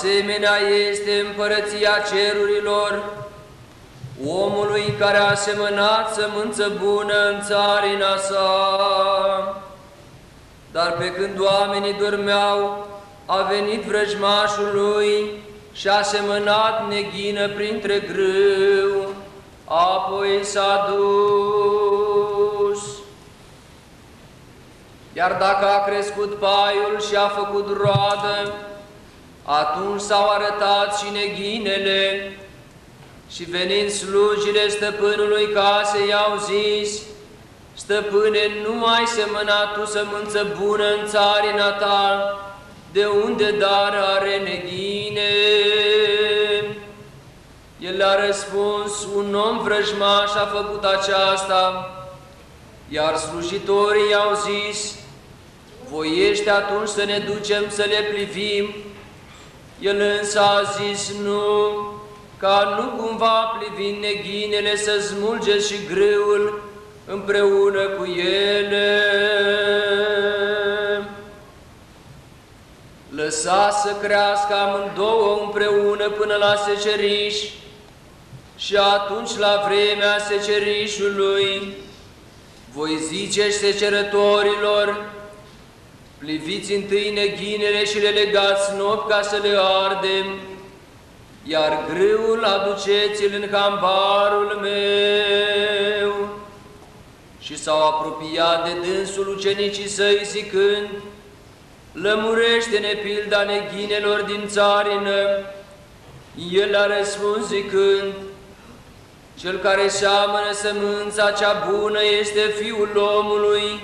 asemenea este împărăția cerurilor, omului care a semănat sămânță bună în țarina sa. Dar pe când oamenii dormeau, a venit vrăjmașul lui și a semănat neghină printre grâu, apoi s-a dus. Iar dacă a crescut paiul și a făcut roadă, atunci s-au arătat și neghinele, și venind slujile stăpânului casei i-au zis, Stăpâne, nu ai semănat tu sămânță bună în țarina ta, de unde dar are neghine? El a răspuns, un om vrăjmaș a făcut aceasta, iar slujitorii i-au zis, voiește atunci să ne ducem să le plivim. El însă a zis, nu, ca nu cumva plivind neghinele să smulge și grâul împreună cu ele. Lăsa să crească amândouă împreună până la seceriș și atunci la vremea secerișului voi zice secerătorilor, pliviți întâi neghinele și le legați nop ca să le ardem, iar grâul aduceți-l în hambarul meu. Și s-au apropiat de dânsul ucenicii săi zicând, Lămurește-ne pilda neghinelor din țarină. El a răspuns zicând, Cel care seamănă sămânța cea bună este Fiul omului,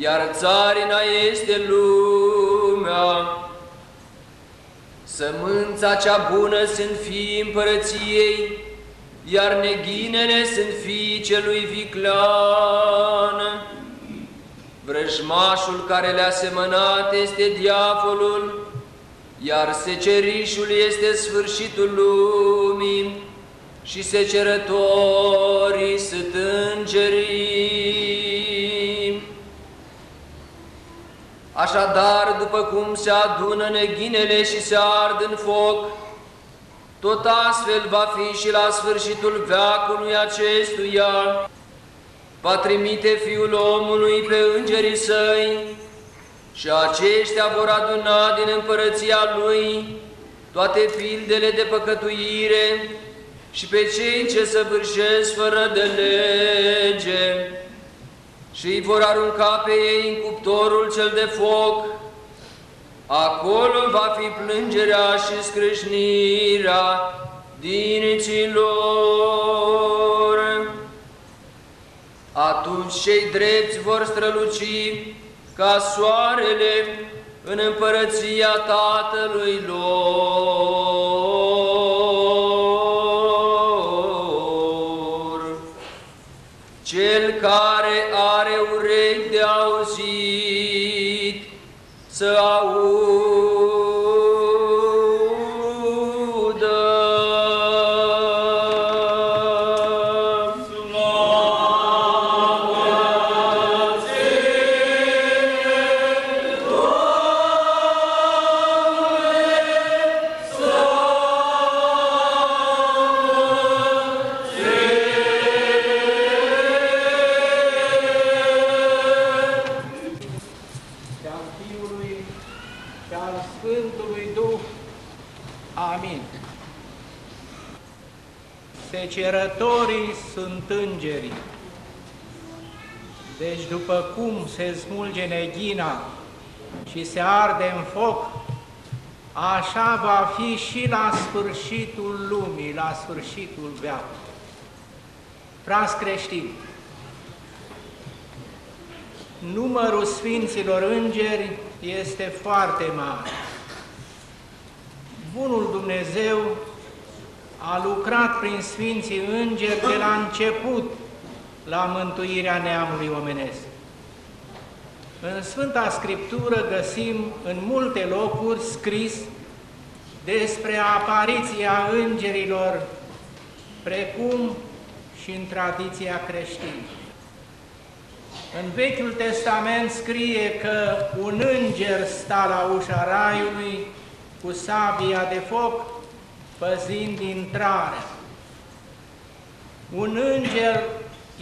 iar țarina este lumea. Sămânța cea bună sunt fii împărăției, iar neghinele sunt fii celui viclan. Vrăjmașul care le-a semănat este diavolul, iar secerișul este sfârșitul lumii și secerătorii sunt îngerii. Așadar, după cum se adună neghinele și se ard în foc, tot astfel va fi și la sfârșitul veacului acestuia, va trimite Fiul omului pe îngerii săi și aceștia vor aduna din împărăția Lui toate pildele de păcătuire și pe cei ce săvârșesc fără de lege și îi vor arunca pe ei în cuptorul cel de foc. Acolo va fi plângerea și scrâșnirea dinților. Atunci cei drepți vor străluci ca soarele în împărăția Tatălui lor. Urechi de auzit, să audă. Se smulge neghina și se arde în foc, așa va fi și la sfârșitul lumii, la sfârșitul veacului. Frați creștini, numărul Sfinților Îngeri este foarte mare. Bunul Dumnezeu a lucrat prin Sfinții Îngeri de la început la mântuirea neamului omenesc. În Sfânta Scriptură găsim în multe locuri scris despre apariția îngerilor, precum și în tradiția creștină. În Vechiul Testament scrie că un înger sta la ușa raiului cu sabia de foc, păzind intrarea. Un înger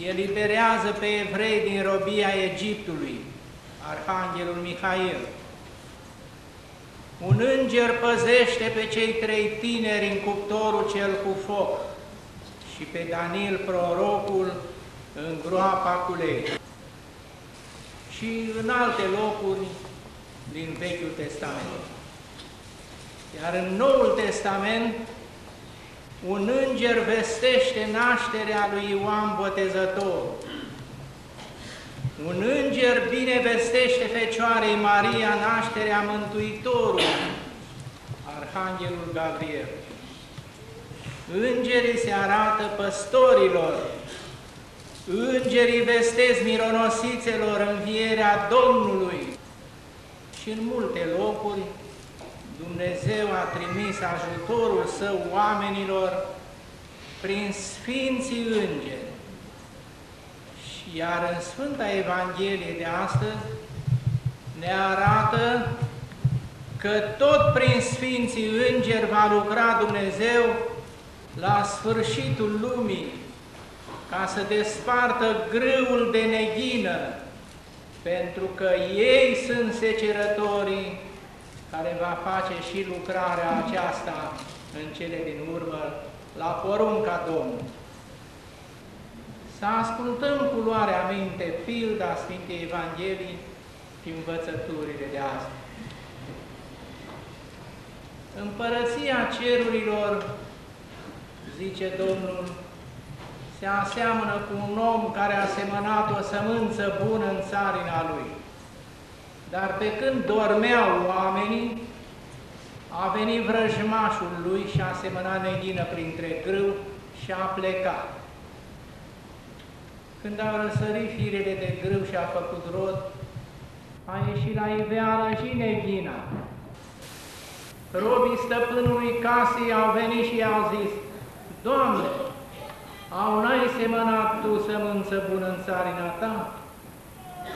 eliberează pe evrei din robia Egiptului, Arhanghelul Mihail. Un înger păzește pe cei trei tineri în cuptorul cel cu foc și pe Daniel prorocul în groapa cu lei și în alte locuri din Vechiul Testament. Iar în Noul Testament, un înger vestește nașterea lui Ioan Botezător. Un înger bine vestește Fecioarei Maria nașterea Mântuitorului, Arhanghelul Gabriel. Îngerii se arată păstorilor, Îngerii vestesc mironosițelor învierea Domnului și în multe locuri Dumnezeu a trimis ajutorul Său oamenilor prin Sfinții Îngeri. Și iar în Sfânta Evanghelie de astăzi ne arată că tot prin Sfinții Îngeri va lucra Dumnezeu la sfârșitul lumii, ca să despartă grâul de neghină, pentru că ei sunt secerătorii care va face și lucrarea aceasta în cele din urmă la porunca Domnului. Să ascultăm cu luarea minte pilda Sfintei Evangheliei și învățăturile de azi. Împărăția cerurilor, zice Domnul, se aseamănă cu un om care a semănat o sămânță bună în țarina lui. Dar pe când dormeau oamenii, a venit vrăjmașul lui și a semănat neghină printre grâu și a plecat. Când au răsărit firele de grâu și a făcut rod, a ieșit la iveală și neghina. Robii stăpânului casei au venit și i-au zis, Doamne, au n-ai semănat tu sămânță bună în țarina ta?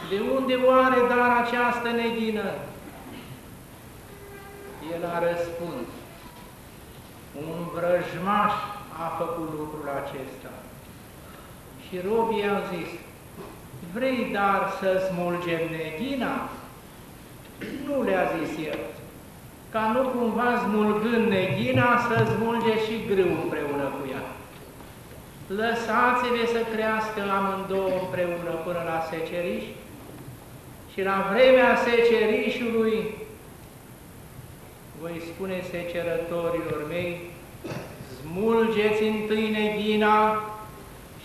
De unde oare dar această neghină? El a răspuns, un vrăjmaș a făcut lucrul acesta. Și robii au zis, vrei dar să smulgem neghina? Nu le-a zis el, ca nu cumva smulgând neghina să smulge și grâu împreună cu ea lăsați-le să crească amândouă împreună până la seceriș și la vremea secerișului voi spune secerătorilor mei, smulgeți întâi neghina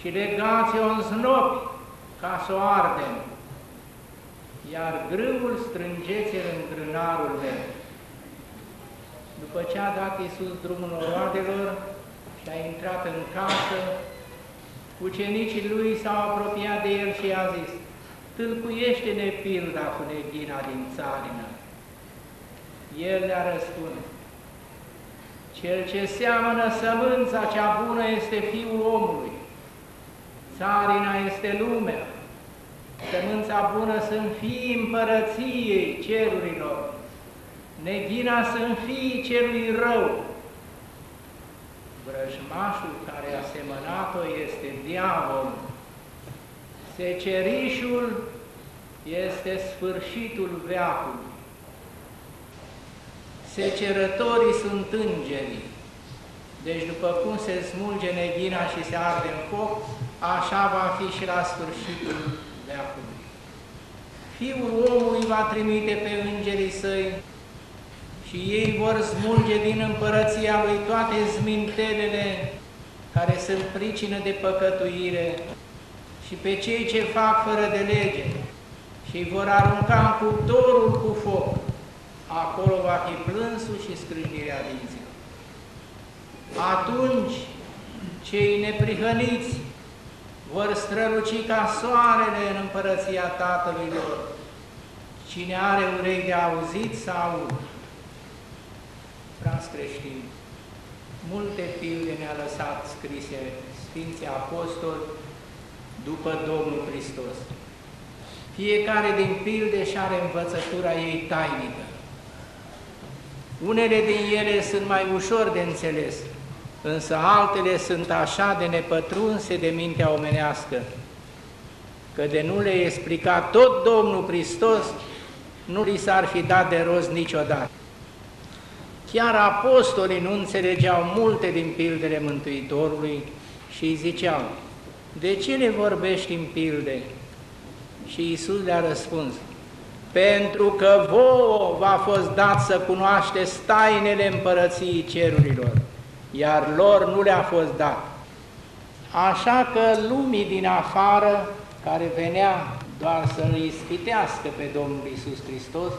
și legați-o în znopi ca să o ardem, iar grâul strângeți-l în grânarul meu. După ce a dat Iisus drumul roadelor și a intrat în casă, Ucenicii lui s-au apropiat de el și i-a zis, Tâlcuiește-ne pilda cu neghina din țarină. El le-a răspuns, Cel ce seamănă sămânța cea bună este Fiul omului, țarina este lumea, sămânța bună sunt fii împărăției cerurilor, neghina sunt fii celui rău, Vrăjmașul care a semănat-o este diavol. Secerișul este sfârșitul veacului. Secerătorii sunt îngerii. Deci după cum se smulge neghina și se arde în foc, așa va fi și la sfârșitul veacului. Fiul omului va trimite pe îngerii săi și ei vor smulge din împărăția lui toate zmintelele care sunt pricină de păcătuire și pe cei ce fac fără de lege și îi vor arunca în cuptorul cu foc. Acolo va fi plânsul și scrâșnirea dinților. Atunci cei neprihăniți vor străluci ca soarele în împărăția Tatălui lor. Cine are urechi de auzit să audă frați creștini, multe pilde ne-a lăsat scrise Sfinții Apostoli după Domnul Hristos. Fiecare din pilde și are învățătura ei tainică. Unele din ele sunt mai ușor de înțeles, însă altele sunt așa de nepătrunse de mintea omenească, că de nu le explica tot Domnul Hristos, nu li s-ar fi dat de rost niciodată. Chiar apostolii nu înțelegeau multe din pildele Mântuitorului și îi ziceau, de ce le vorbești în pilde? Și Iisus le-a răspuns, pentru că vouă v-a fost dat să cunoașteți tainele împărăției cerurilor, iar lor nu le-a fost dat. Așa că lumii din afară, care venea doar să-L ispitească pe Domnul Isus Hristos,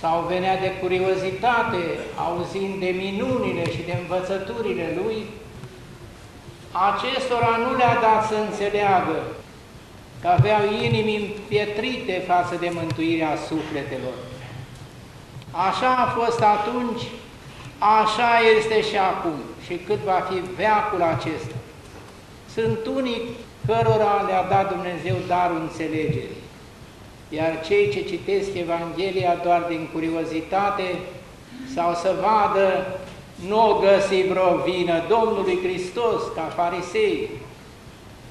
sau venea de curiozitate, auzind de minunile și de învățăturile Lui, acestora nu le-a dat să înțeleagă că aveau inimi împietrite față de mântuirea sufletelor. Așa a fost atunci, așa este și acum și cât va fi veacul acesta. Sunt unii cărora le-a dat Dumnezeu darul înțelegerii iar cei ce citesc Evanghelia doar din curiozitate sau să vadă, nu o găsi vreo vină Domnului Hristos ca farisei.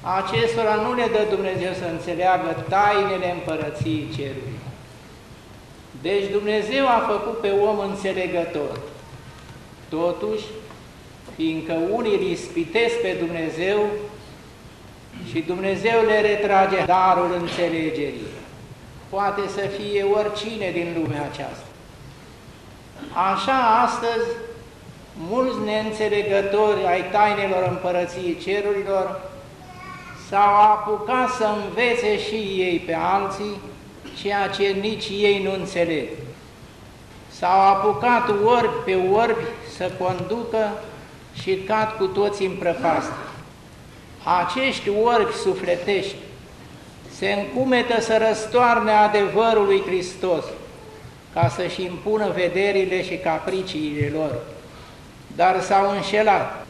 Acestora nu le dă Dumnezeu să înțeleagă tainele împărăției cerului. Deci Dumnezeu a făcut pe om înțelegător. Totuși, fiindcă unii îl ispitesc pe Dumnezeu și Dumnezeu le retrage darul înțelegerii, poate să fie oricine din lumea aceasta. Așa astăzi, mulți neînțelegători ai tainelor împărăției cerurilor s-au apucat să învețe și ei pe alții ceea ce nici ei nu înțeleg. S-au apucat orbi pe orbi să conducă și cad cu toți în prăpastie. Acești orbi sufletești se încumetă să răstoarne adevărul lui Hristos, ca să-și impună vederile și capriciile lor. Dar s-au înșelat.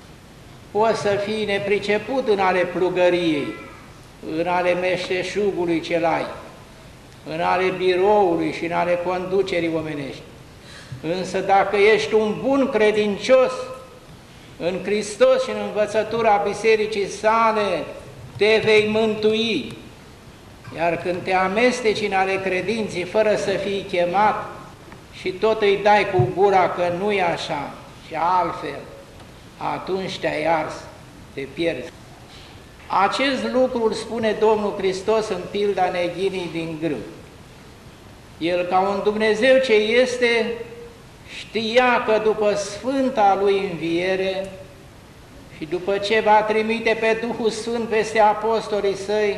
Poți să fii nepriceput în ale plugăriei, în ale meșteșugului cel ai, în ale biroului și în ale conducerii omenești. Însă dacă ești un bun credincios în Hristos și în învățătura bisericii sale, te vei mântui, iar când te amesteci în ale credinții fără să fii chemat și tot îi dai cu gura că nu e așa și altfel, atunci te-ai ars, te pierzi. Acest lucru îl spune Domnul Hristos în pilda neghinii din grâu. El, ca un Dumnezeu ce este, știa că după Sfânta Lui Înviere și după ce va trimite pe Duhul Sfânt peste apostolii săi,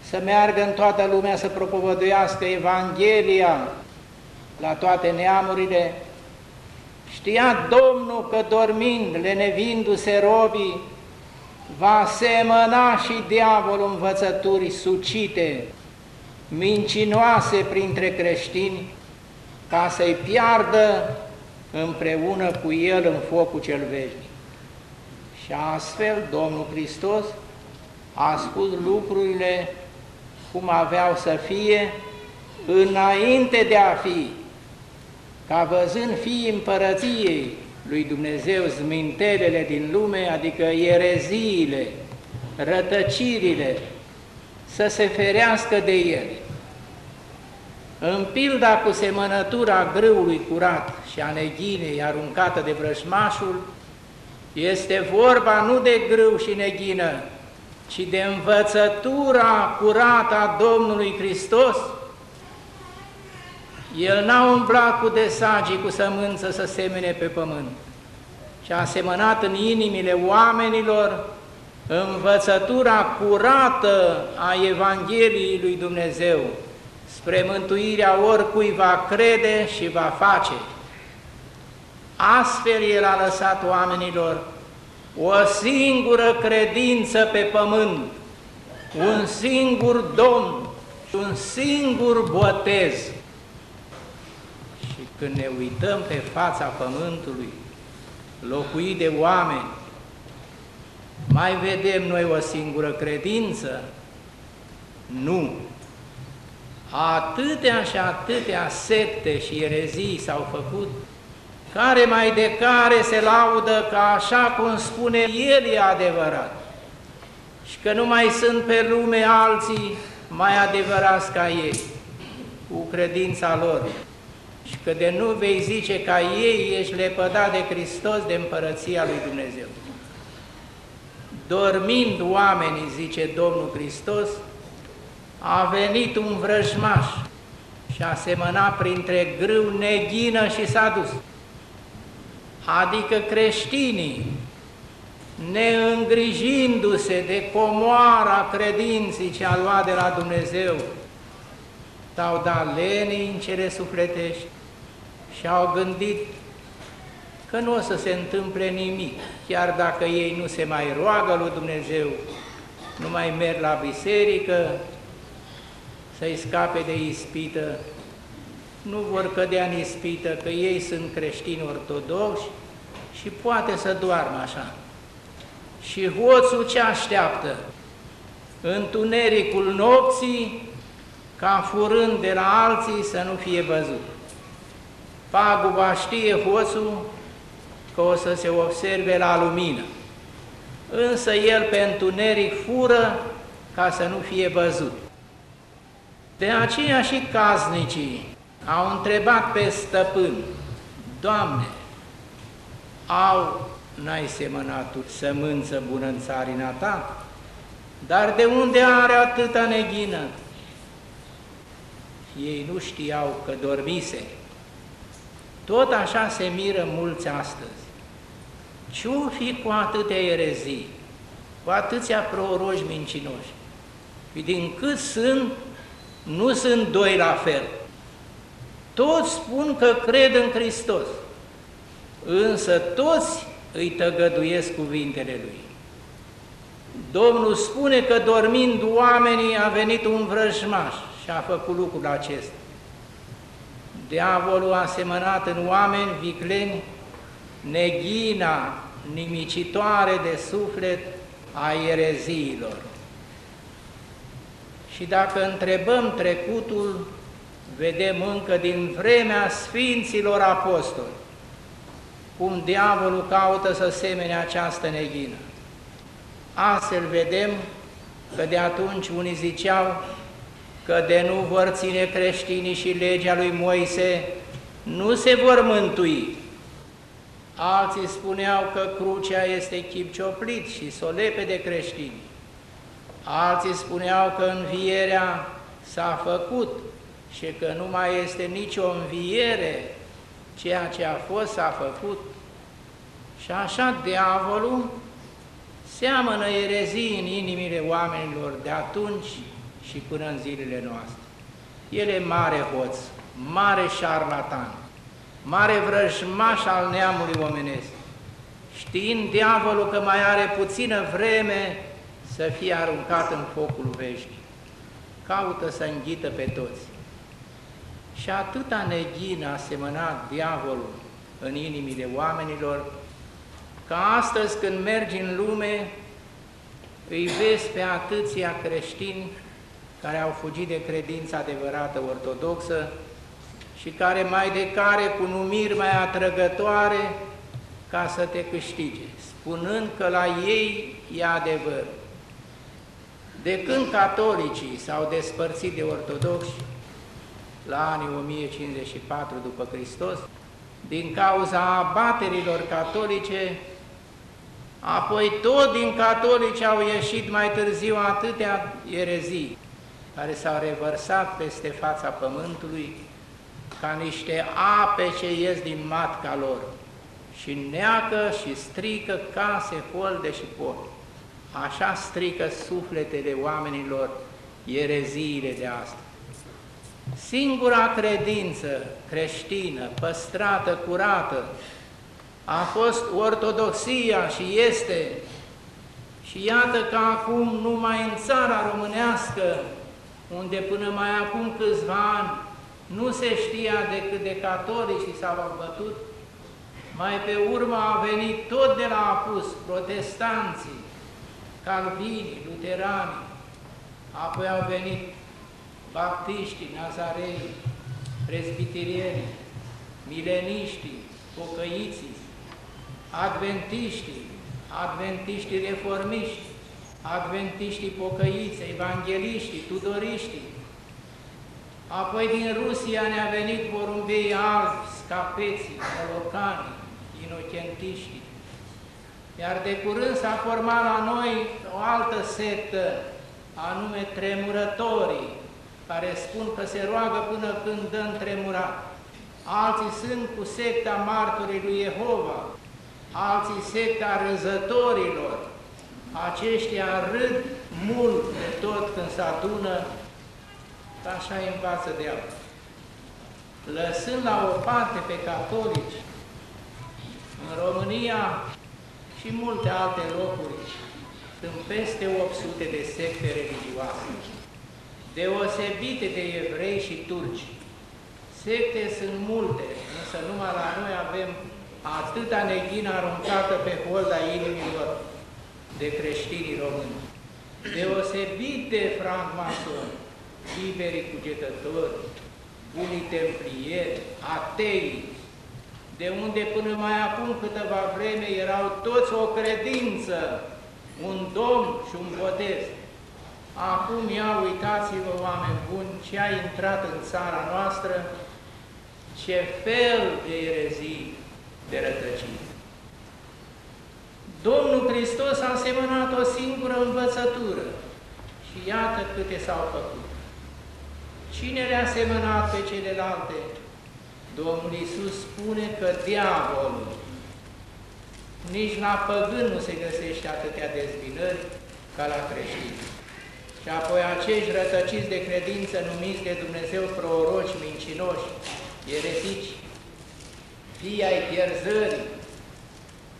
să meargă în toată lumea să propovăduiască Evanghelia la toate neamurile. Știa Domnul că dormind, lenevindu-se robii, va semăna și diavolul învățături sucite, mincinoase printre creștini, ca să-i piardă împreună cu el în focul cel veșnic. Și astfel Domnul Hristos a spus lucrurile cum aveau să fie înainte de a fi, ca văzând fii împărăției lui Dumnezeu zmintelele din lume, adică ereziile, rătăcirile, să se ferească de ele. În pilda cu semănătura grâului curat și a neghinei aruncată de vrăjmașul, este vorba nu de grâu și neghină, ci de învățătura curată a Domnului Hristos, El n-a umblat cu desagii, cu sămânță să semene pe pământ, ci a semănat în inimile oamenilor învățătura curată a Evangheliei lui Dumnezeu, spre mântuirea oricui va crede și va face. Astfel El a lăsat oamenilor o singură credință pe pământ, un singur Domn și un singur botez. Și când ne uităm pe fața pământului, locuit de oameni, mai vedem noi o singură credință? Nu. Atâtea și atâtea secte și erezii s-au făcut, care mai de care se laudă că așa cum spune El e adevărat și că nu mai sunt pe lume alții mai adevărați ca ei, cu credința lor, și că de nu vei zice ca ei ești lepădat de Hristos de împărăția lui Dumnezeu. Dormind oamenii, zice Domnul Hristos, a venit un vrăjmaș și a semănat printre grâu neghină și s-a dus. Adică creștinii, neîngrijindu-se de comoara credinții ce a luat de la Dumnezeu, s-au dat lenii în cele sufletești și au gândit că nu o să se întâmple nimic, chiar dacă ei nu se mai roagă lui Dumnezeu, nu mai merg la biserică, să-i scape de ispită, nu vor cădea în ispită, că ei sunt creștini ortodoxi și poate să doarmă așa. Și hoțul ce așteaptă? Întunericul nopții, ca furând de la alții să nu fie văzut. Paguba știe hoțul că o să se observe la lumină, însă el pe întuneric fură ca să nu fie văzut. De aceea și caznicii au întrebat pe stăpân, Doamne, au n-ai semănat sămânță bună în țarina ta? Dar de unde are atâta neghină? Ei nu știau că dormise. Tot așa se miră mulți astăzi. Ce-o fi cu atâtea erezii, cu atâția proroși mincinoși? Din cât sunt, nu sunt doi la fel. Toți spun că cred în Hristos, însă toți îi tăgăduiesc cuvintele Lui. Domnul spune că dormind oamenii a venit un vrăjmaș și a făcut lucrul acesta. Diavolul a semănat în oameni vicleni neghina nimicitoare de suflet a ereziilor. Și dacă întrebăm trecutul, vedem încă din vremea Sfinților Apostoli, cum diavolul caută să semene această neghină. Astfel vedem că de atunci unii ziceau că de nu vor ține creștinii și legea lui Moise, nu se vor mântui. Alții spuneau că crucea este chip cioplit și solepe de creștini. Alții spuneau că învierea s-a făcut și că nu mai este nicio înviere, ceea ce a fost s-a făcut. Și așa diavolul seamănă erezii în inimile oamenilor de atunci și până în zilele noastre. El e mare hoț, mare șarlatan, mare vrăjmaș al neamului omenesc, știind diavolul că mai are puțină vreme să fie aruncat în focul veșnic. Caută să înghită pe toți. Și atâta neghină a semănat diavolul în inimile oamenilor, că astăzi când mergi în lume, îi vezi pe atâția creștini care au fugit de credința adevărată ortodoxă și care mai de care cu numiri mai atrăgătoare ca să te câștige, spunând că la ei e adevăr. De când catolicii s-au despărțit de ortodoxi, la anii 1054 după Hristos, din cauza abaterilor catolice, apoi tot din catolici au ieșit mai târziu atâtea erezii care s-au revărsat peste fața pământului ca niște ape ce ies din matca lor și neacă și strică case, holde și poli. Așa strică sufletele oamenilor ereziile de astăzi. Singura credință creștină, păstrată, curată, a fost ortodoxia și este. Și iată că acum numai în țara românească, unde până mai acum câțiva ani nu se știa decât de catolici și s-au bătut, mai pe urmă a venit tot de la apus protestanții, calvinii, luterani, apoi au venit baptiștii, nazarei, prezbiterieni, mileniștii, pocăiții, adventiștii, adventiștii reformiști, adventiștii pocăiți, evangeliștii, tudoriștii. Apoi din Rusia ne-a venit porumbei albi, scapeții, molocanii, inocentiștii. Iar de curând s-a format la noi o altă sectă, anume tremurătorii, care spun că se roagă până când dă tremurat. Alții sunt cu secta martorii lui Jehova, alții secta răzătorilor. Aceștia râd mult de tot când se adună, așa îi învață de alții. Lăsând la o parte pe catolici, în România și multe alte locuri, sunt peste 800 de secte religioase, deosebite de evrei și turci. Secte sunt multe, însă numai la noi avem atâta neghină aruncată pe holda inimilor de creștinii români. Deosebite francmasoni, liberi cugetători, unii templieri, atei, de unde până mai acum câteva vreme erau toți o credință, un domn și un botez. Acum, ia uitați-vă, oameni buni, ce a intrat în țara noastră, ce fel de erezii de rătăcire. Domnul Hristos a semănat o singură învățătură și iată câte s-au făcut. Cine le-a semănat pe celelalte? Domnul Iisus spune că diavolul, nici la păgân nu se găsește atâtea dezbinări ca la creștini. Și apoi acești rătăciți de credință numiți de Dumnezeu proroci, mincinoși, eretici, fii ai pierzării,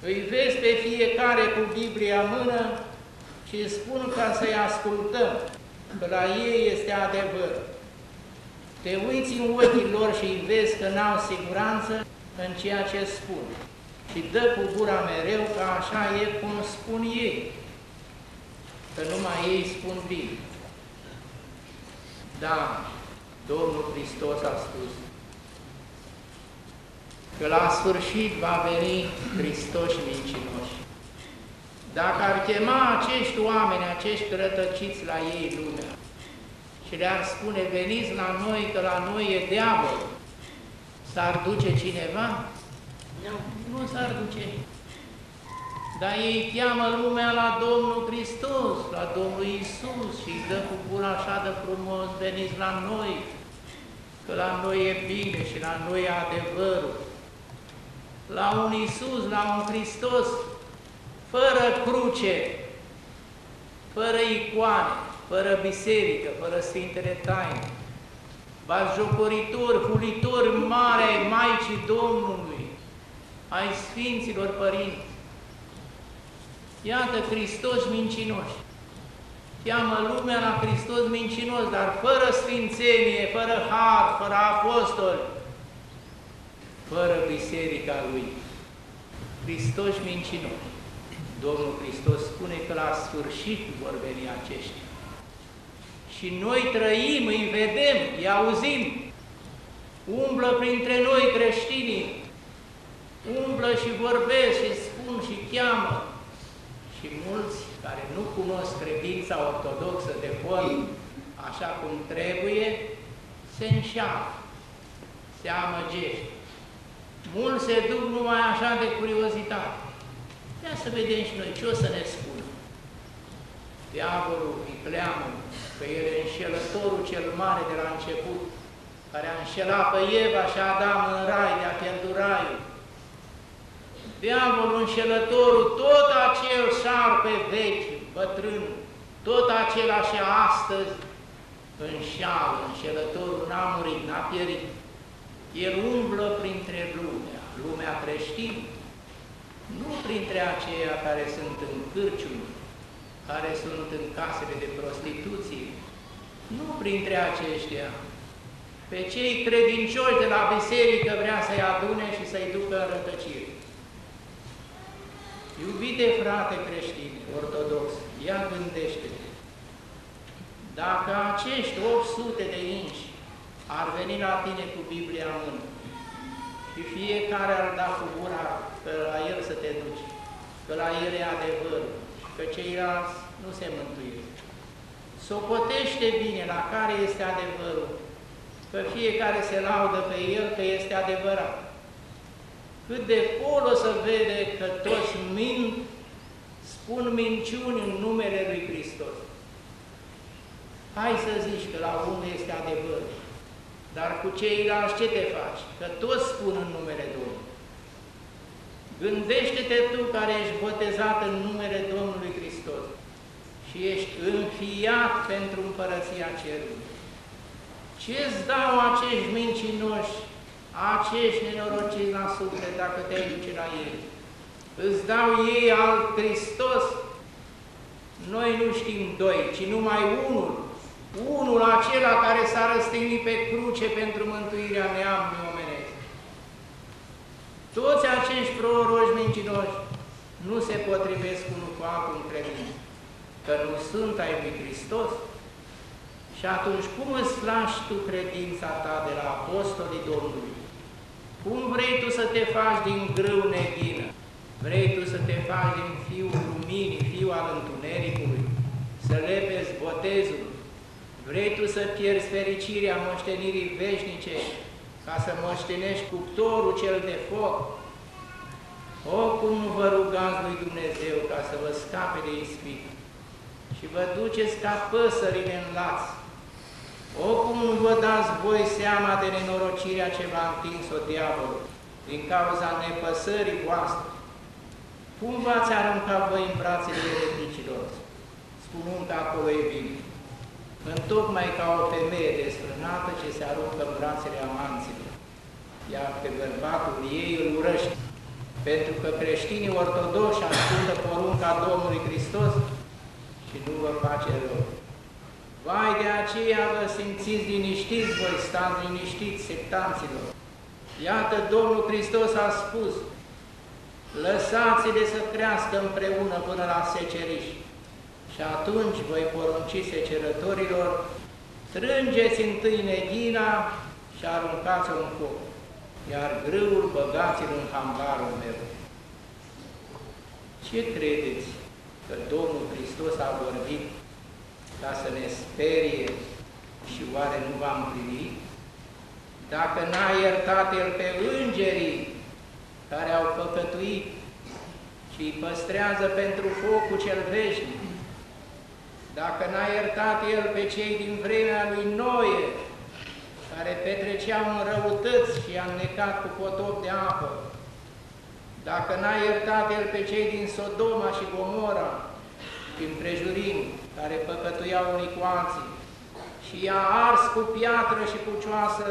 îi vezi pe fiecare cu Biblia în mână și spun ca să-i ascultăm, că la ei este adevăr. Te uiți în ochii lor și îi vezi că n-au siguranță în ceea ce spun. Și dă cu gura mereu că așa e cum spun ei, că numai ei spun bine. Da, Domnul Hristos a spus că la sfârșit va veni Hristos mincinoși. Dacă ar chema acești oameni, acești rătăciți la ei lumea, și le-ar spune, veniți la noi, că la noi e diavol, s-ar duce cineva? Nu, nu s-ar duce. Dar ei cheamă lumea la Domnul Hristos, la Domnul Isus și îi dă cu gura așa de frumos, veniți la noi, că la noi e bine și la noi e adevărul. La un Isus, la un Hristos, fără cruce, fără icoane, fără biserică, fără Sfintele Taine, bazjocoritori, hulitori mari ai Maicii Domnului, ai Sfinților Părinți. Iată Hristos mincinoși. Cheamă lumea la Hristos mincinos, dar fără sfințenie, fără har, fără apostoli, fără biserica Lui. Hristos mincinoși. Domnul Hristos spune că la sfârșit vor veni aceștia. Și noi trăim, îi vedem, îi auzim, umblă printre noi creștinii, umblă și vorbesc și spun și cheamă. Și mulți care nu cunosc credința ortodoxă de form așa cum trebuie, se înșeală, se amăgește. Mulți se duc numai așa de curiozitate. Ia să vedem și noi ce o să ne spună. Diavolul, vicleamul, că el e înșelătorul cel mare de la început, care a înșelat pe Eva și Adam în rai, de a pierdut raiul. Diavolul înșelătorul, tot acel șarpe vechi, bătrân, tot acela și astăzi înșeală, înșelătorul n-a murit, n-a pierit. El umblă printre lumea, lumea creștină, nu printre aceia care sunt în cârciuni, care sunt în casele de prostituție, nu printre aceștia. Pe cei credincioși de la biserică vrea să-i adune și să-i ducă în rătăcire. Iubite frate creștin, ortodox, ia gândește-te. Dacă acești 800 de inși ar veni la tine cu Biblia în mână și fiecare ar da cu gura că la el să te duci, că la el e adevărul, că ceilalți nu se mântuiesc. Socotește bine la care este adevărul, că fiecare se laudă pe el că este adevărat. Cât de colo să vede că toți mint, spun minciuni în numele Lui Hristos. Hai să zici că la unul este adevăr, dar cu ceilalți ce te faci? Că toți spun în numele Domnului. Gândește-te tu care ești botezat în numele Domnului Hristos și ești înfiat pentru împărăția cerului. Ce-ți dau acești mincinoși, acești nenorociți la suflet dacă te duce la ei? Îți dau ei al Hristos? Noi nu știm doi, ci numai unul. Unul acela care s-a răstignit pe cruce pentru mântuirea neamului omenesc. Toți acești proroși mincinoși nu se potrivesc unul cu altul în credință, că nu sunt ai lui Hristos. Și atunci, cum îți lași tu credința ta de la apostolii Domnului? Cum vrei tu să te faci din grâu neghină? Vrei tu să te faci din fiul luminii, fiul al întunericului? Să lepezi botezul? Vrei tu să pierzi fericirea moștenirii veșnice ca să moștenești cuptorul cel de foc? O, cum nu vă rugați lui Dumnezeu ca să vă scape de ispit și vă duceți ca păsările în laț. O, cum nu vă dați voi seama de nenorocirea ce v-a întins-o diavolul din cauza nepăsării voastre. Cum v-ați aruncat voi în brațele ereticilor, spunând că acolo e bine? Întocmai ca o femeie desfrânată ce se aruncă în brațele amanților, iar pe bărbatul ei îl urăște, pentru că creștinii ortodoși ascultă porunca Domnului Hristos și nu vă face rău. Vai de aceea vă simțiți liniștiți, voi stați liniștiți, sectanților. Iată, Domnul Hristos a spus, lăsați-le să crească împreună până la seceriș. Și atunci voi porunci secerătorilor, strângeți întâi neghina și aruncați-o în foc, iar grâul băgați-l în hambarul meu. Ce credeți că Domnul Hristos a vorbit ca să ne sperie și oare nu va împlini? Dacă n-a iertat El pe îngerii care au păcătuit și îi păstrează pentru focul cel veșnic, dacă n-a iertat El pe cei din vremea lui Noe, care petreceau în răutăți și i-a necat cu potop de apă, dacă n-a iertat El pe cei din Sodoma și Gomora, din prejurim, care păcătuiau unii cu alții, și i-a ars cu piatră și cu cioasă,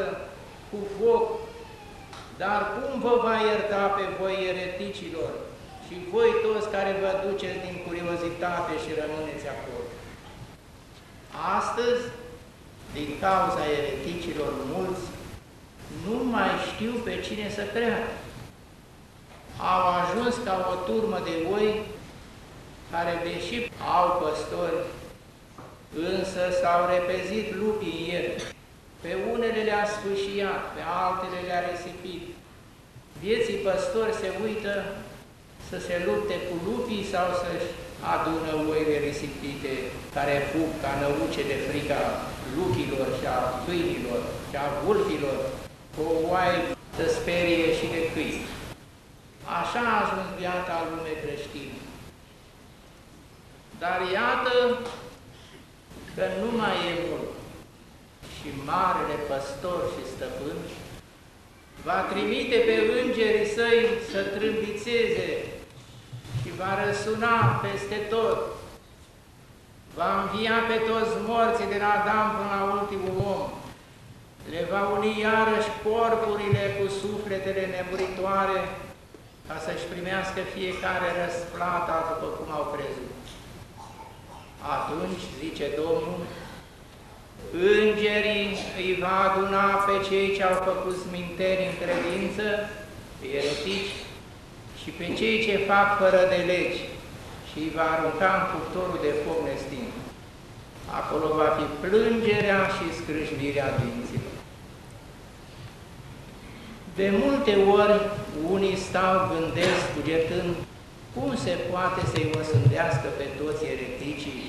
cu foc, dar cum vă va ierta pe voi ereticilor și voi toți care vă duceți din curiozitate și rămâneți acolo? Astăzi, din cauza ereticilor mulți, nu mai știu pe cine să creadă. Au ajuns ca o turmă de oi care, deși au păstori, însă s-au repezit lupii în ele. Pe unele le-a sfâșiat, pe altele le-a risipit. Vieții păstori se uită să se lupte cu lupii sau să-și adună oile risipite care fug ca năuce de frica lupilor și a câinilor și a vulpilor, cu o oaie să sperie și de câini. Așa a ajuns viața lume creștină. Dar iată că nu mai e mult și marele păstor și stăpân va trimite pe îngerii săi să trâmbițeze și va răsuna peste tot. Va învia pe toți morții de la Adam până la ultimul om. Le va uni iarăși corpurile cu sufletele nemuritoare ca să-și primească fiecare răsplata după cum au crezut. Atunci, zice Domnul, îngerii îi va aduna pe cei ce au făcut sminteri în credință, pe eretici, și pe cei ce fac fără de legi și îi va arunca în cuptorul de foc nestins. acolo va fi plângerea și scrâșnirea dinților. De multe ori, unii stau, gândesc, cugetând, cum se poate să-i osândească pe toți ereticii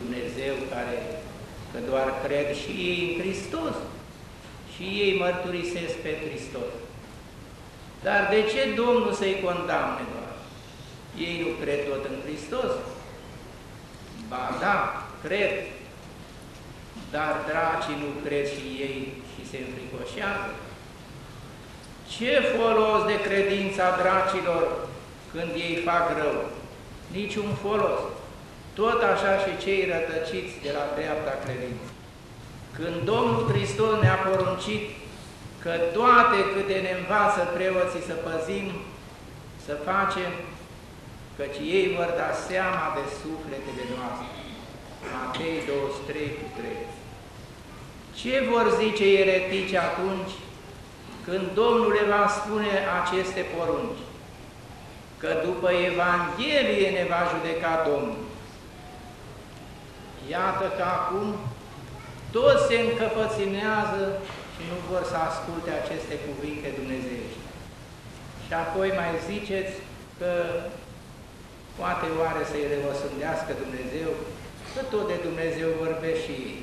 Dumnezeu care că doar cred și ei în Hristos și ei mărturisesc pe Hristos. Dar de ce Domnul să-i condamne doar? Ei nu cred tot în Hristos? Ba da, cred, dar dracii nu cred și ei și se înfricoșează. Ce folos de credința dracilor când ei fac rău? Niciun folos. Tot așa și cei rătăciți de la dreapta credință. Când Domnul Hristos ne-a poruncit că toate câte ne învață preoții să păzim, să facem, căci ei vor da seama de sufletele noastre. Matei 23 cu 3. Ce vor zice eretici atunci când Domnul le va spune aceste porunci? Că după Evanghelie ne va judeca Domnul. Iată că acum toți se încăpăținează și nu vor să asculte aceste cuvinte dumnezeiești. Și apoi mai ziceți că poate oare să-i revăsândească Dumnezeu, că tot de Dumnezeu vorbește și ei.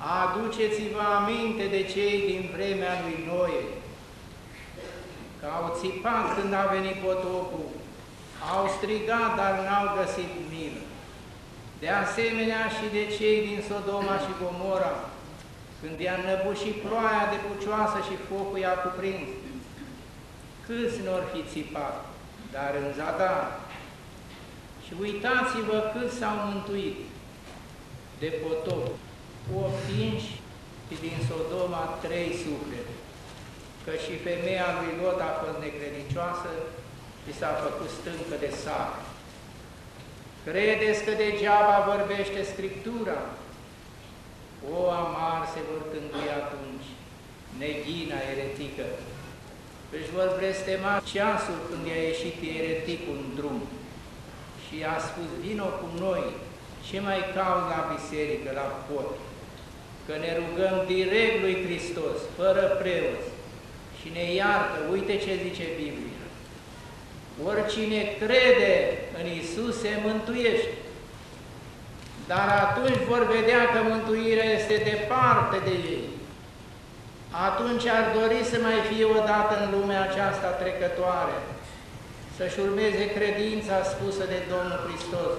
Aduceți-vă aminte de cei din vremea lui Noe, că au țipat când a venit potopul, au strigat, dar n-au găsit milă. De asemenea și de cei din Sodoma și Gomora, când i-a năbușit ploaia de pucioasă și focul i-a cuprins. Câți n-or fi țipat, dar în zadar. Și uitați-vă câți s-au mântuit de potop, opt inși și din Sodoma trei suflete, că și femeia lui Lot a fost necredincioasă și s-a făcut stâncă de sare. Credeți că degeaba vorbește Scriptura? O, amar se vor cântui atunci, neghina eretică. Își vor blestema ceasul când i-a ieșit ereticul în drum și a spus, vino cu noi, ce mai cauți la biserică, la pot? Că ne rugăm direct lui Hristos, fără preoți, și ne iartă, uite ce zice Biblia. Oricine crede în Isus se mântuiește. Dar atunci vor vedea că mântuirea este departe de ei. Atunci ar dori să mai fie odată în lumea aceasta trecătoare, să-și urmeze credința spusă de Domnul Hristos,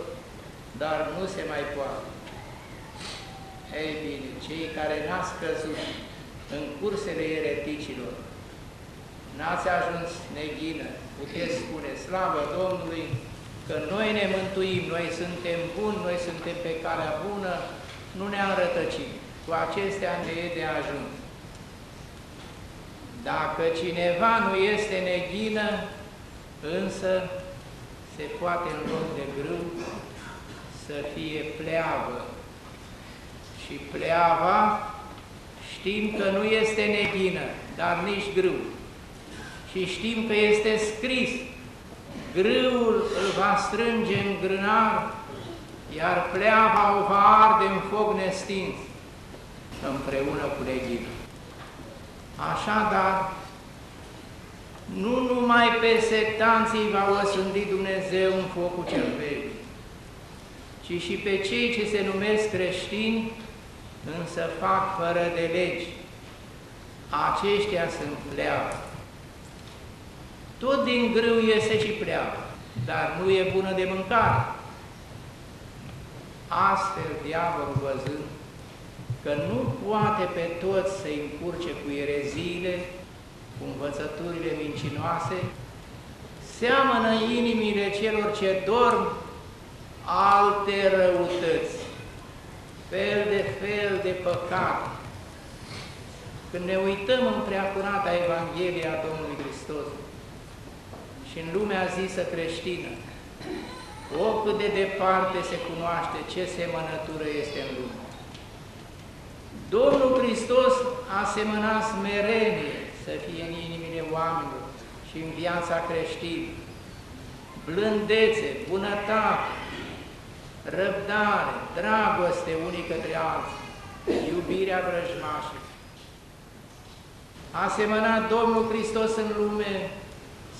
dar nu se mai poate. Ei bine, cei care n-ați căzut în cursele ereticilor, n-ați ajuns neghină, puteți spune, slavă Domnului, că noi ne mântuim, noi suntem buni, noi suntem pe calea bună, nu ne înrătăcim. Cu acestea ne e de ajuns. Dacă cineva nu este neghină, însă se poate în loc de grâu să fie pleavă. Și pleava știm că nu este neghină, dar nici grâu. Și știm că este scris grâul îl va strânge în grânar, iar pleava o va arde în foc nestins, împreună cu leghină. Așadar, nu numai pe sectanții va osândi Dumnezeu în focul cel vechi, ci și pe cei ce se numesc creștini, însă fac fără de legi. Aceștia sunt pleavă. Tot din grâu iese și pleacă, dar nu e bună de mâncare. Astfel, diavolul văzând că nu poate pe toți să-i încurce cu ereziile, cu învățăturile mincinoase, seamănă inimile celor ce dorm alte răutăți, fel de fel de păcat. Când ne uităm în preacurata Evanghelia a Domnului Hristos, și în lumea zisă creștină, o cât de departe se cunoaște ce semănătură este în lume. Domnul Hristos a semănat smerenie să fie în inimile oamenilor și în viața creștină, blândețe, bunătate, răbdare, dragoste unii către alții, iubirea vrăjmașilor. Asemănat Domnul Hristos în lume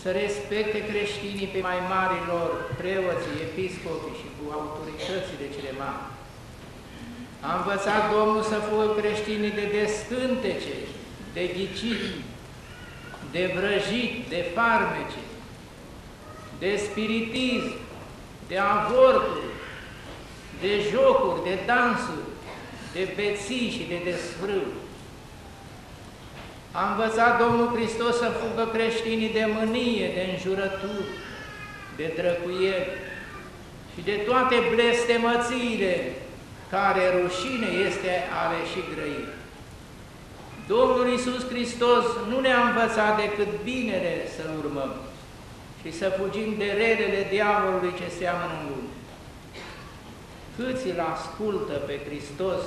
să respecte creștinii pe mai marilor, preoții, episcopii și cu autoritățile cele mari. A învățat Domnul să fugă creștinii de descântece, de ghicit, de vrăjit, de farmece, de spiritism, de avorturi, de jocuri, de dansuri, de beții și de desfrâu. A învățat Domnul Hristos să fugă creștinii de mânie, de înjurături, de drăcuieri și de toate blestemățiile care rușine este ale și grăire. Domnul Iisus Hristos nu ne-a învățat decât binele să urmăm și să fugim de relele diavolului ce seamănă în lume. Câți îl ascultă pe Hristos,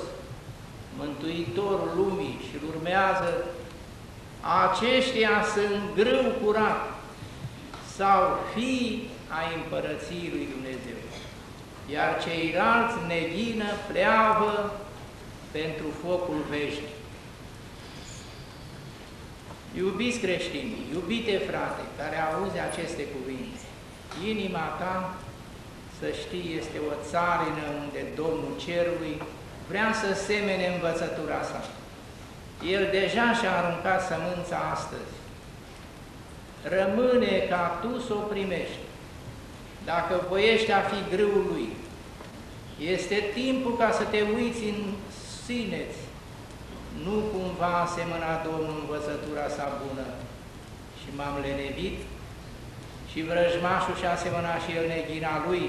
Mântuitorul lumii și îl urmează, aceștia sunt grâu curat sau fii ai împărăției lui Dumnezeu, iar ceilalți neghină, pleavă pentru focul veșnic. Iubiți creștini, iubite frate, care auzi aceste cuvinte, inima ta, să știi, este o țarină unde Domnul Cerului vrea să semene învățătura sa. El deja și-a aruncat sămânța astăzi. Rămâne ca tu să o primești. Dacă voiești a fi grâul lui, este timpul ca să te uiți în sineți, nu cumva asemăna Domnul învățătura sa bună și m-am lenevit și vrăjmașul și asemăna și el neghina lui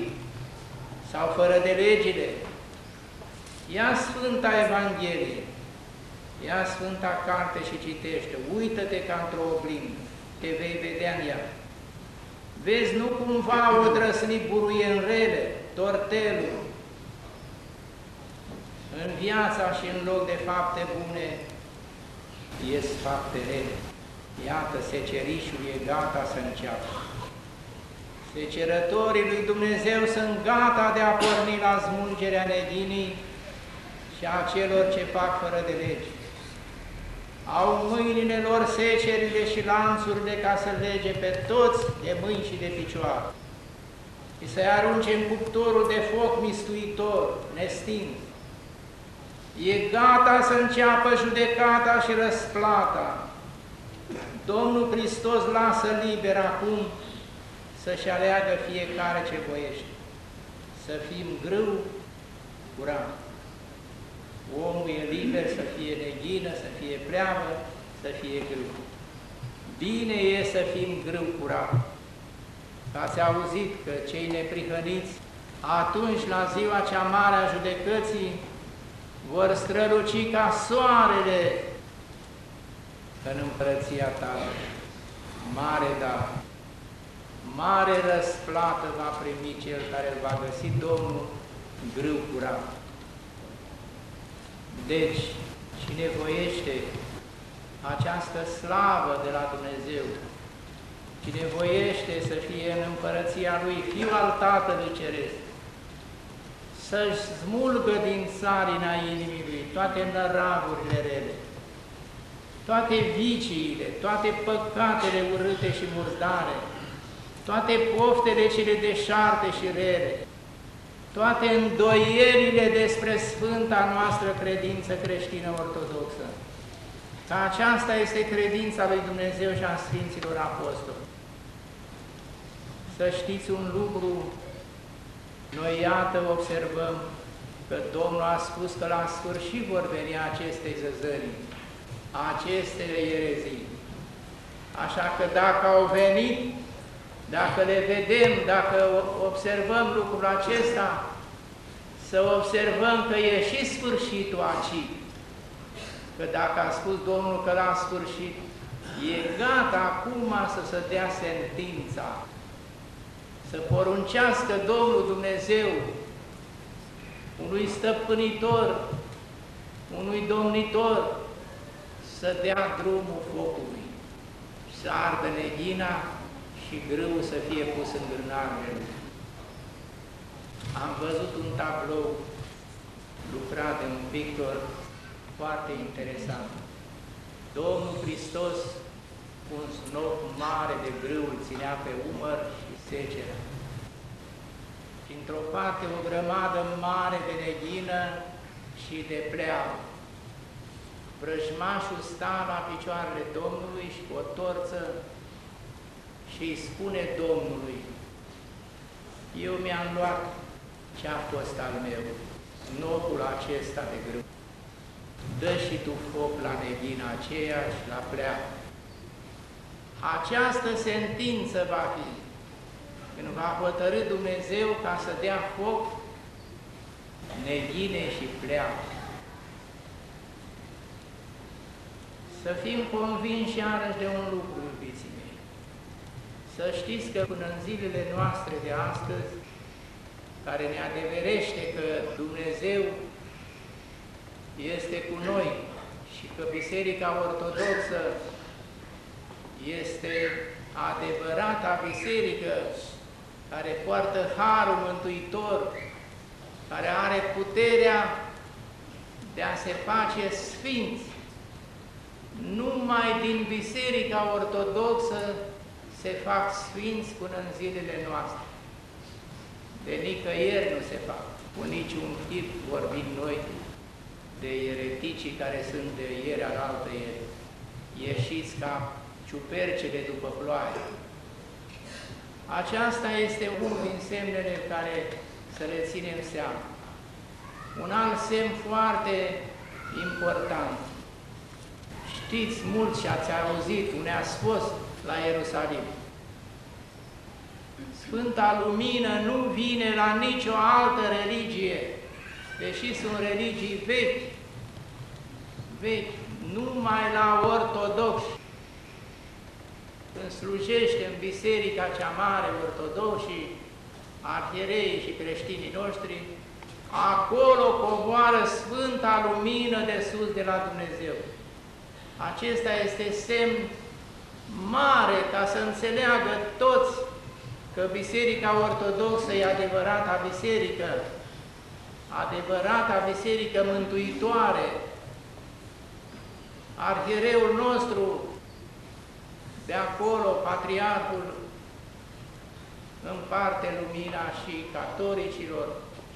sau fără de legile. Ia Sfânta Evanghelie, ia Sfânta Carte și citește, uită-te ca într-o oglindă, te vei vedea în ea. Vezi, nu cumva o drăsnit buruie în rele, tortelul, în viața și în loc de fapte bune, ies fapte rele. Iată, secerișul e gata să înceapă. Secerătorii lui Dumnezeu sunt gata de a porni la smulgerea neghinii și a celor ce fac fără de lege. Au mâinile lor secerile și lanțurile ca să lege pe toți de mâini și de picioare și să-i arunce în cuptorul de foc mistuitor, nestins E gata să înceapă judecata și răsplata. Domnul Hristos lasă liber acum să-și aleagă fiecare ce voiește. Să fim grâu curat. Omul e liber să fie neghină, să fie pleavă, să fie grâu. Bine e să fim grâu curat. Ați auzit că cei neprihăniți, atunci, la ziua cea mare a judecății, vor străluci ca soarele în împărăția ta. Mare da, mare răsplată va primi cel care îl va găsi Domnul grâu curat. Deci, cine voiește această slavă de la Dumnezeu, cine voiește să fie în împărăția Lui, Fiul al Tatălui Ceresc, să-și smulgă din țarina inimii lui toate năravurile rele, toate viciile, toate păcatele urâte și murdare, toate poftele cele deșarte și rele, toate îndoierile despre Sfânta noastră credință creștină ortodoxă. Că aceasta este credința lui Dumnezeu și a Sfinților Apostoli. Să știți un lucru noi iată observăm că Domnul a spus că la sfârșit vor veni aceste zăzării, acestele erezii. Așa că dacă au venit, dacă le vedem, dacă observăm lucrul acesta, să observăm că e și sfârșitul aici. Că dacă a spus Domnul că la sfârșit, e gata acum să se dea sentința să poruncească Domnul Dumnezeu unui stăpânitor, unui domnitor, să dea drumul focului, să ardă neghina și grâul să fie pus în grânarele lui. am văzut un tablou lucrat de un pictor foarte interesant. Domnul Hristos cu un snop mare de grâu îl ținea pe umăr și secera. Și într-o parte o grămadă mare de neghină și de pleau. Vrăjmașul sta la picioarele Domnului și cu o torță și îi spune Domnului, eu mi-am luat ce a fost al meu, snopul acesta de grâu. Dă și tu foc la neghina aceea și la pleacă. Această sentință va fi când va hotărâ Dumnezeu ca să dea foc, neghine și pleacă. Să fim convinși iarăși de un lucru, iubiții mei. Să știți că până în zilele noastre de astăzi, care ne adeverește că Dumnezeu este cu noi și că Biserica Ortodoxă este adevărata biserică care poartă Harul Mântuitor, care are puterea de a se face sfinți. Numai din Biserica Ortodoxă se fac sfinți până în zilele noastre. De nicăieri nu se fac, cu niciun chip vorbim noi de ereticii care sunt de ieri al altă ieri, ieșiți ca ciupercele după ploaie. Aceasta este unul din semnele care să le ținem seama. Un alt semn foarte important. Știți mult și ați auzit unde a fost la Ierusalim. Sfânta Lumină nu vine la nicio altă religie, deși sunt religii vechi, vechi, numai la ortodoxi când slujește în biserica cea mare, ortodoxii, arhierei și creștinii noștri, acolo coboară Sfânta Lumină de sus de la Dumnezeu. Acesta este semn mare ca să înțeleagă toți că Biserica Ortodoxă e adevărata biserică, adevărata biserică mântuitoare. Arhiereul nostru de acolo, patriarhul împarte lumina și catolicilor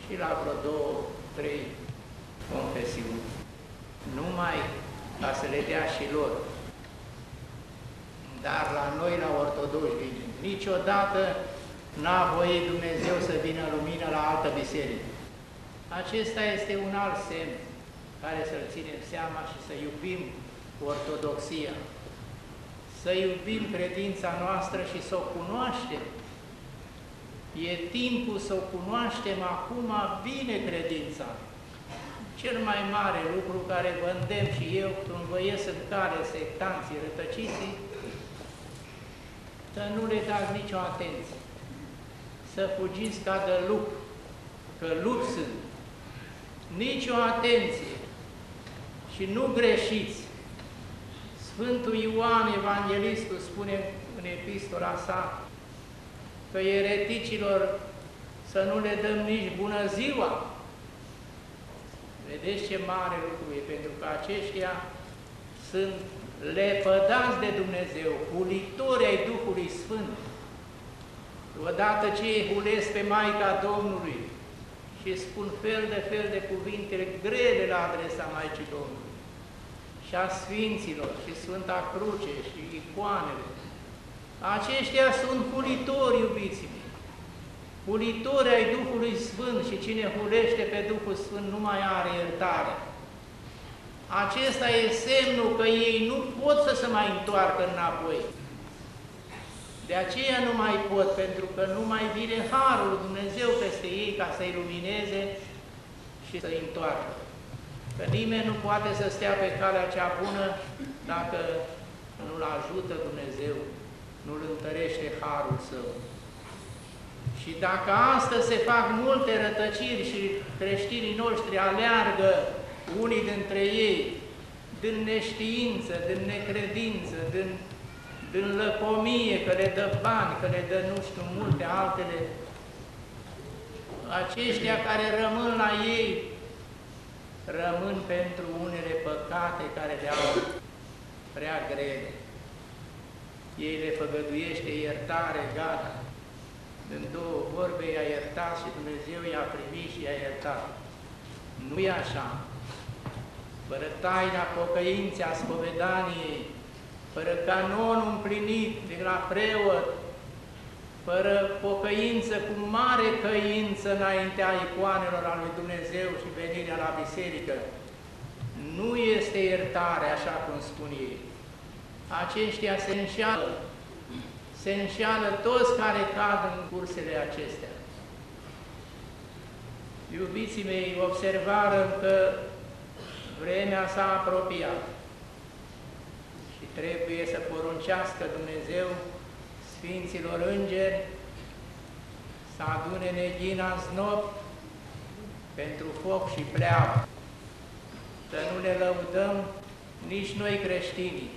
și la vreo două, trei confesiuni. Numai ca să le dea și lor. Dar la noi, la ortodoxi, vine. Niciodată n-a voit Dumnezeu să vină lumină la altă biserică. Acesta este un alt semn care să-l ținem seama și să iubim ortodoxia să iubim credința noastră și să o cunoaștem. E timpul să o cunoaștem acum bine credința. Cel mai mare lucru care vă îndemn și eu când vă ies în care sectanții rătăciții, să nu le dați nicio atenție, să fugiți ca de lup, că lup sunt. Nicio atenție și nu greșiți, Sfântul Ioan Evanghelistul spune în epistola sa că ereticilor să nu le dăm nici bună ziua. Vedeți ce mare lucru e, pentru că aceștia sunt lepădați de Dumnezeu, hulitori ai Duhului Sfânt. Odată ce îi hulesc pe Maica Domnului și spun fel de fel de cuvinte grele la adresa Maicii Domnului și a Sfinților și Sfânta Cruce și icoanele. Aceștia sunt hulitori, iubiții mei. Hulitori ai Duhului Sfânt și cine hulește pe Duhul Sfânt nu mai are iertare. Acesta e semnul că ei nu pot să se mai întoarcă înapoi. De aceea nu mai pot, pentru că nu mai vine Harul Dumnezeu peste ei ca să-i lumineze și să-i întoarcă. Că nimeni nu poate să stea pe calea cea bună dacă nu-L ajută Dumnezeu, nu-L întărește Harul Său. Și dacă astăzi se fac multe rătăciri și creștinii noștri aleargă unii dintre ei din neștiință, din necredință, din, din lăcomie, că le dă bani, că le dă nu știu multe altele, aceștia care rămân la ei, rămân pentru unele păcate care le-au prea grele. Ei le făgăduiește iertare, gata. În două vorbe i-a iertat și Dumnezeu i-a primit și i-a iertat. Nu e așa. Fără taina pocăinței, a spovedaniei, fără canonul împlinit de la preot, fără pocăință, cu mare căință înaintea icoanelor al lui Dumnezeu și venirea la biserică, nu este iertare, așa cum spun ei. Aceștia se înșeală, se înșeală toți care cad în cursele acestea. Iubiții mei, observarăm că vremea s-a apropiat și trebuie să poruncească Dumnezeu Sfinților Îngeri să adune neghina snop pentru foc și pleavă. Să nu ne lăudăm nici noi creștinii,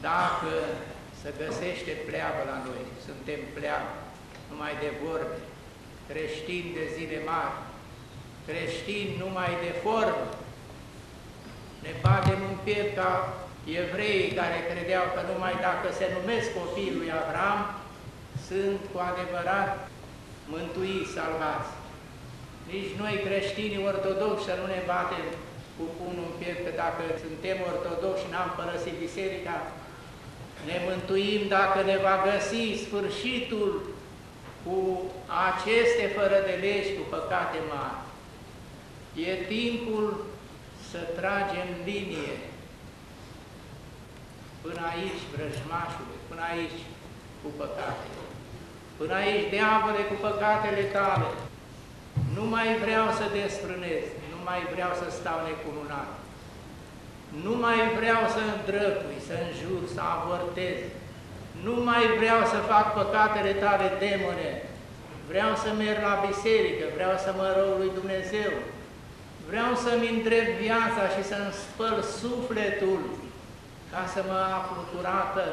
dacă se găsește pleavă la noi, suntem pleavă, numai de vorbe, creștini de zile mari, creștini numai de formă, ne batem în piept ca evreii care credeau că numai dacă se numesc copiii lui Avram, sunt cu adevărat mântuiți, salvați. Nici noi creștinii ortodoxi să nu ne batem cu punul în piept, că dacă suntem ortodoxi și n-am părăsit biserica, ne mântuim dacă ne va găsi sfârșitul cu aceste fără de legi, cu păcate mari. E timpul să tragem linie. Până aici vrăjmașului, până aici cu păcate, până aici diavole cu păcatele tale. Nu mai vreau să desfrânez, nu mai vreau să stau necununat, nu mai vreau să îndrăpui, să înjur, să avortez, nu mai vreau să fac păcatele tale demone, vreau să merg la biserică, vreau să mă rog lui Dumnezeu, vreau să-mi întreb viața și să-mi spăl sufletul ca să mă aflu curată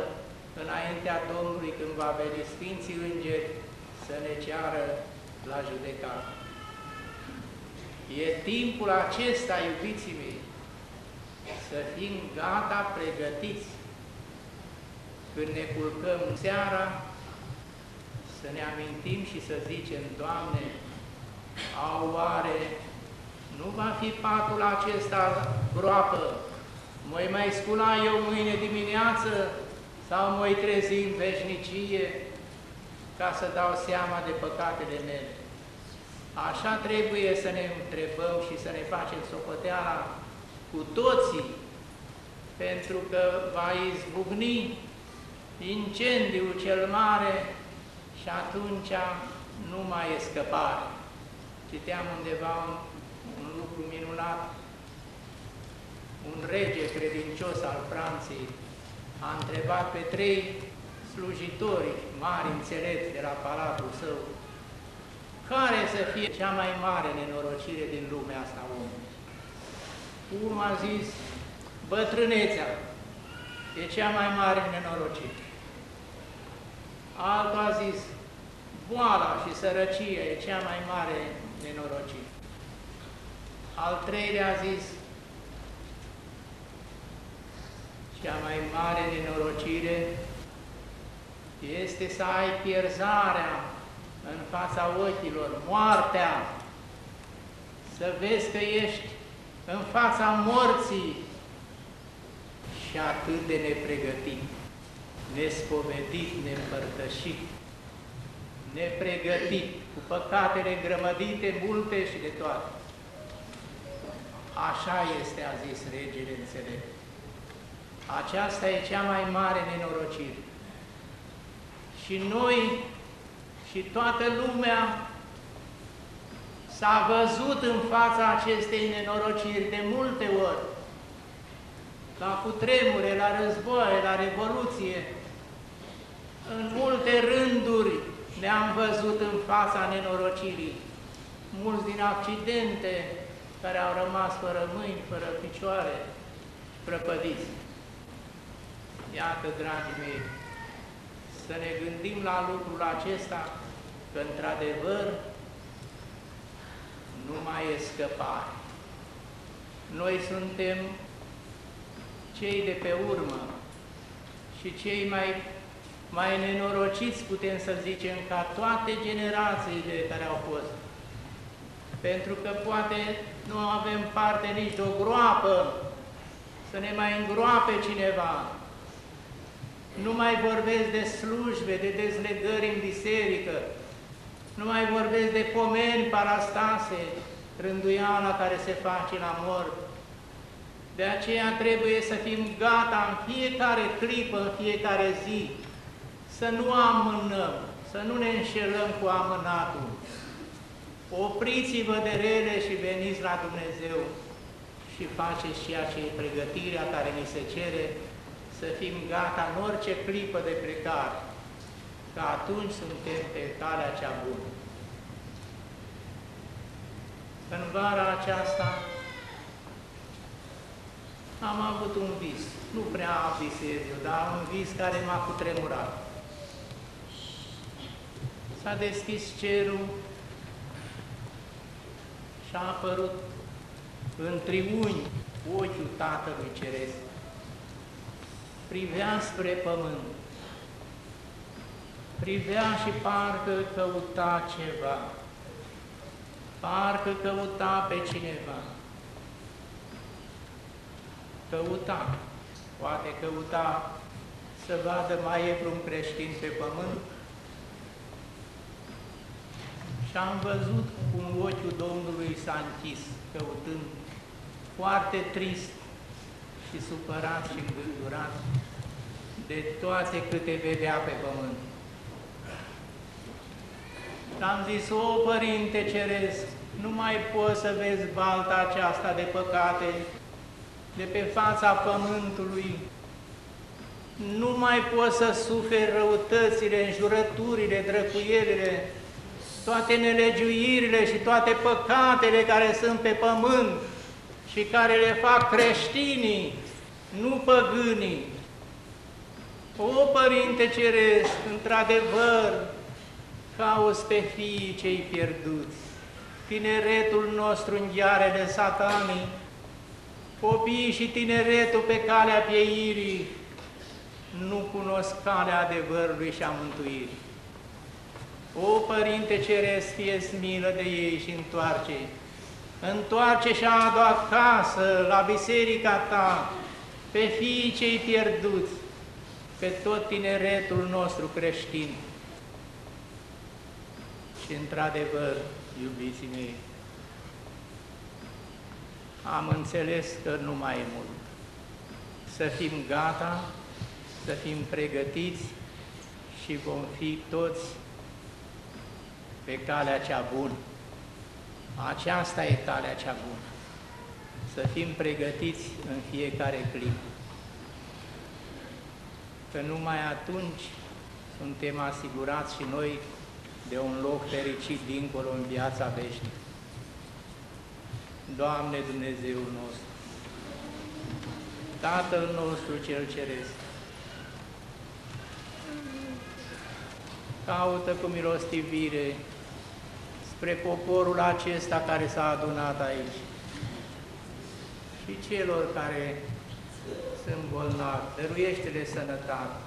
înaintea Domnului când va veni Sfinții Îngeri să ne ceară la judecată. E timpul acesta, iubiții mei, să fim gata, pregătiți, când ne culcăm seara, să ne amintim și să zicem, Doamne, au oare nu va fi patul acesta groapă Măi mai scula eu mâine dimineață sau mă trezi în veșnicie ca să dau seama de păcatele mele. Așa trebuie să ne întrebăm și să ne facem socoteala cu toții, pentru că va izbucni incendiul cel mare și atunci nu mai e scăpare. Citeam undeva un, un lucru minunat un rege credincios al Franței a întrebat pe trei slujitori mari înțelepți de la palatul său, care să fie cea mai mare nenorocire din lumea asta omului? Unul a zis, bătrânețea e cea mai mare nenorocire. Altul a zis, boala și sărăcia e cea mai mare nenorocire. Al treilea a zis, Cea mai mare nenorocire este să ai pierzarea în fața ochilor, moartea, să vezi că ești în fața morții și atât de nepregătit, nespovedit, neîmpărtășit, nepregătit, cu păcatele grămădite, multe și de toate. Așa este, a zis regele înțelept. Aceasta e cea mai mare nenorocire. Și noi și toată lumea s-a văzut în fața acestei nenorociri de multe ori, la cutremure, la războaie, la revoluție, în multe rânduri ne-am văzut în fața nenorocirii. Mulți din accidente care au rămas fără mâini, fără picioare, prăpădiți. Iată, dragii mei, să ne gândim la lucrul acesta, că într-adevăr nu mai e scăpare. Noi suntem cei de pe urmă și cei mai, mai nenorociți, putem să zicem, ca toate generațiile care au fost. Pentru că poate nu avem parte nici de o groapă să ne mai îngroape cineva. Nu mai vorbesc de slujbe, de dezlegări în biserică, nu mai vorbesc de pomeni, parastase, rânduiala care se face la mort. De aceea trebuie să fim gata în fiecare clipă, în fiecare zi, să nu amânăm, să nu ne înșelăm cu amânatul. Opriți-vă de rele și veniți la Dumnezeu și faceți ceea ce e pregătirea care ni se cere, să fim gata în orice clipă de plecare, că atunci suntem pe calea cea bună. În vara aceasta am avut un vis, nu prea visez eu, dar un vis care m-a cutremurat. S-a deschis cerul și a apărut în triuni ochiul Tatălui Ceresc. Privea spre pământ. Privea și parcă căuta ceva. Parcă căuta pe cineva. Căuta. Poate căuta să vadă mai e vreun creștin pe pământ. Și am văzut cum ochiul Domnului s-a închis, căutând foarte trist și supărat și îngândurat de toate câte vedea pe pământ. Și am zis, o Părinte Ceresc, nu mai poți să vezi balta aceasta de păcate de pe fața pământului, nu mai poți să suferi răutățile, înjurăturile, drăcuierile, toate nelegiuirile și toate păcatele care sunt pe pământ, și care le fac creștinii, nu păgânii. O, Părinte Ceresc, într-adevăr, cauți pe fiii cei pierduți, tineretul nostru în ghearele satanii, copiii și tineretul pe calea pieirii, nu cunosc calea adevărului și a mântuirii. O, Părinte Ceresc, fie milă de ei și întoarce întoarce și adu acasă, la biserica ta, pe fiii cei pierduți, pe tot tineretul nostru creștin. Și într-adevăr, iubiții mei, am înțeles că nu mai e mult. Să fim gata, să fim pregătiți și vom fi toți pe calea cea bună. Aceasta e calea cea bună. Să fim pregătiți în fiecare clip. Că numai atunci suntem asigurați și noi de un loc fericit dincolo în viața veșnică. Doamne Dumnezeul nostru, Tatăl nostru cel Ceresc, caută cu milostivire spre poporul acesta care s-a adunat aici și celor care sunt bolnavi, dăruiește-le sănătate,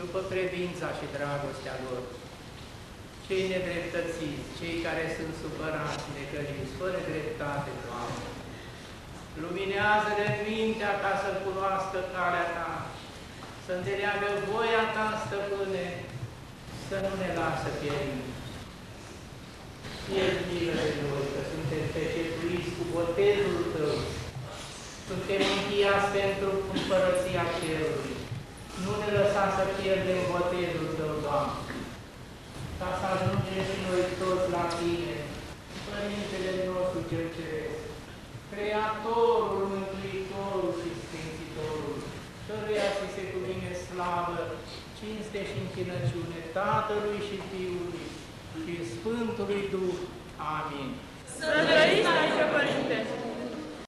după credința și dragostea lor. Cei nedreptățiți, cei care sunt supărați, necăjiți, fără dreptate, Doamne, luminează-le mintea ca să cunoască calea Ta, să înțeleagă voia Ta, Stăpâne, să nu ne lasă pierim fie milă de noi, că suntem pecetuiți cu botezul Tău, suntem închiați pentru împărăția Cerului. Nu ne lăsa să pierdem botezul Tău, Doamne, ca să ajungem și noi toți la Tine, Părintele nostru cel Ceresc, Creatorul, Mântuitorul și Sfințitorul, căruia să se cuvine slavă, cinste și închinăciune Tatălui și Fiului și Sfântului Duh. Amin. Să trăiți, Părinte!